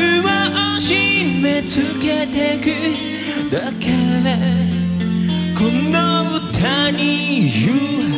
を締め付けてく。だけこの歌に言う。